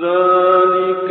ذلك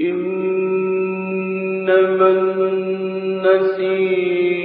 إنما النسيم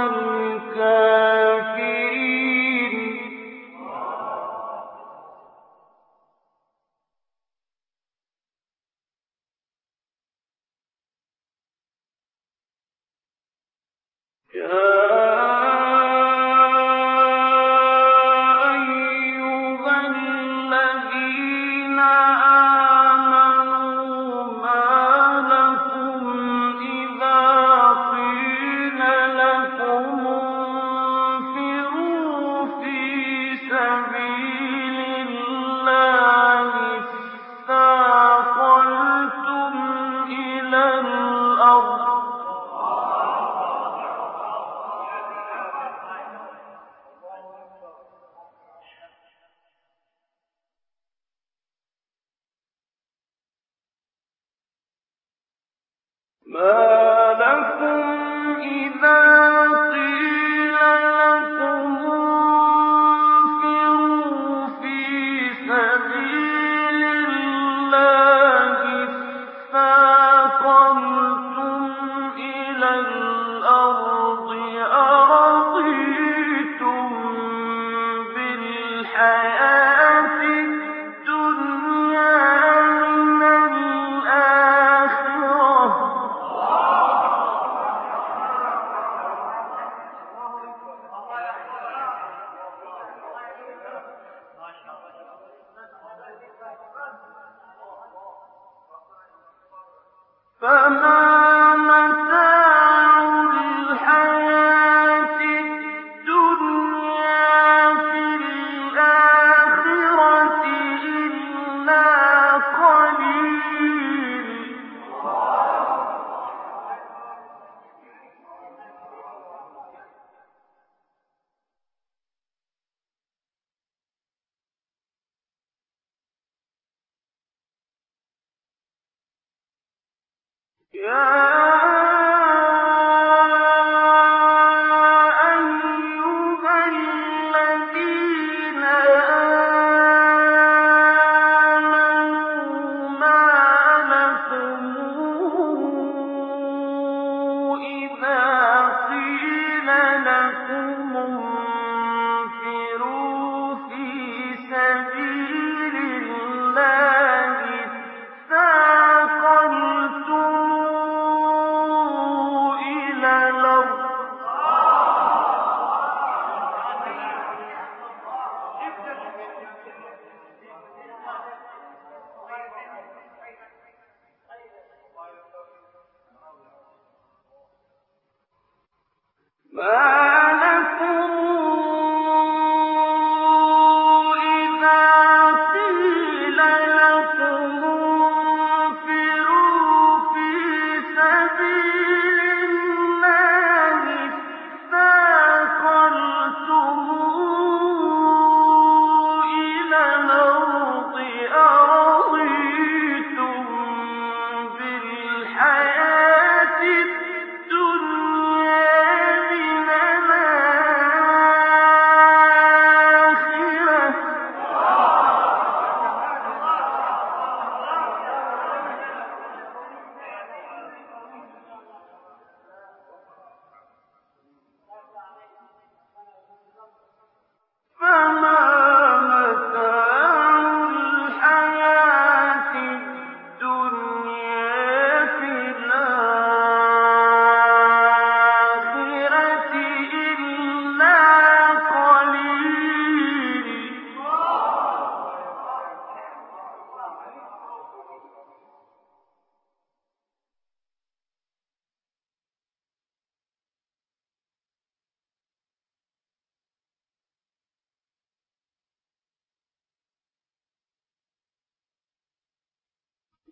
الكافرين لكم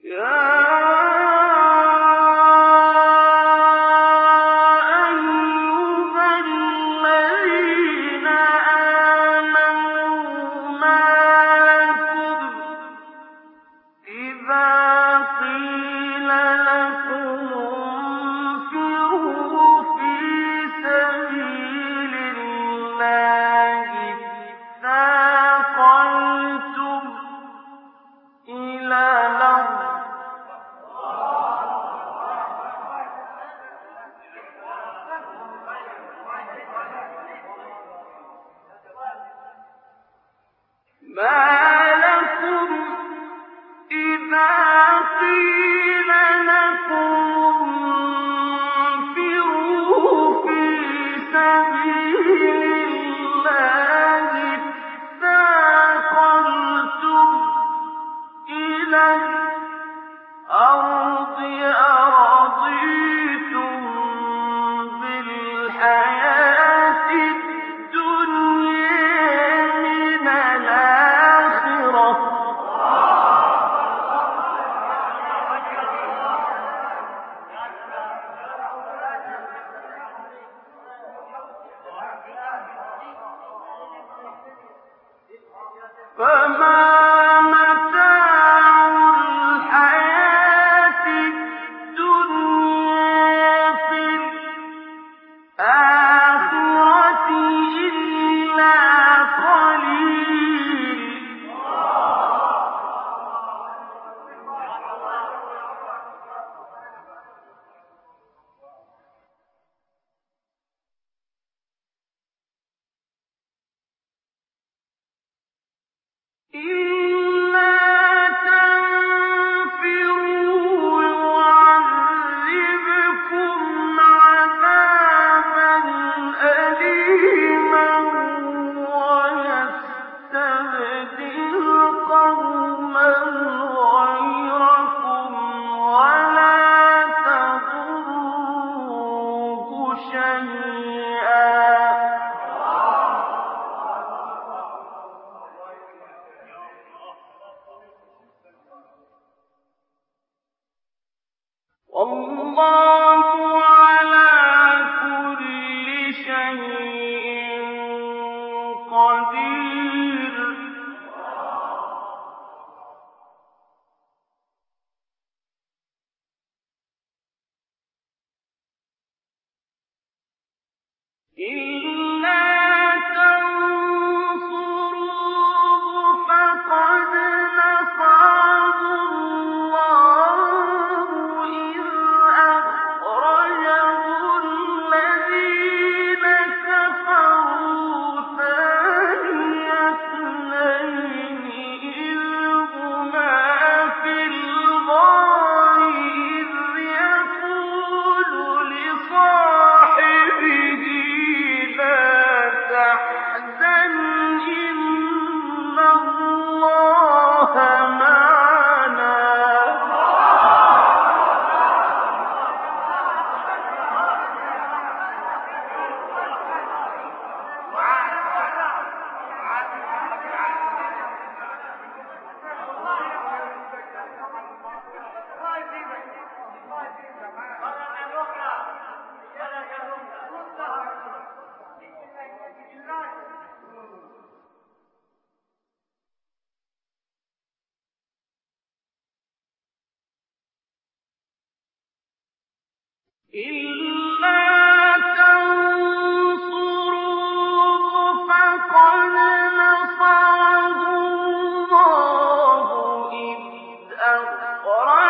يا القرآن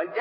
إن